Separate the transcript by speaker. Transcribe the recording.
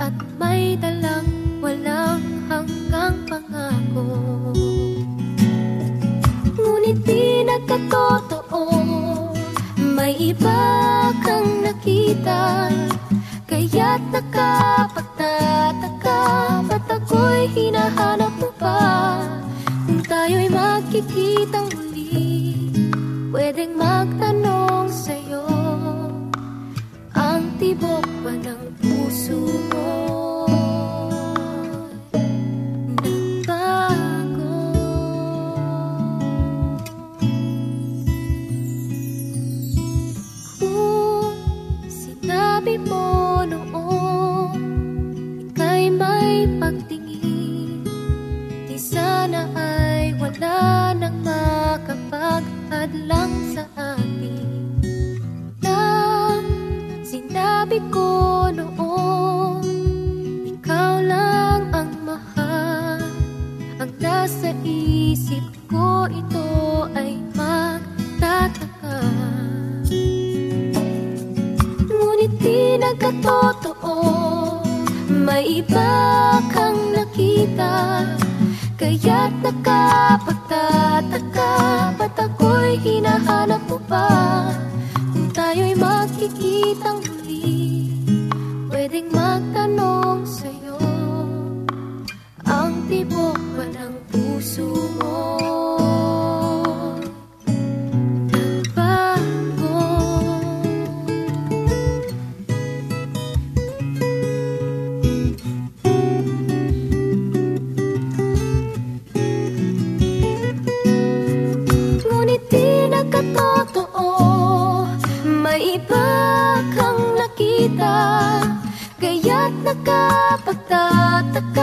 Speaker 1: at may dalang walang hanggang pangako. Ngunit di nagkatotoo May iba kang nakita. Kaya't nakapagtataka Ba't ako'y hinahanap mo pa? Kung tayo'y magkikita muli Pwedeng magtanong sa'yo. Ang tibok makapagpadlang sa atin Nang sinabi ko noon. Ikaw lang ang mahal. Ang nasa isip ko ito ay magtataka. Ngunit di nagkatotoo May iba kang nakita. Kaya't nakapagtataka kitang Nagkapagtataka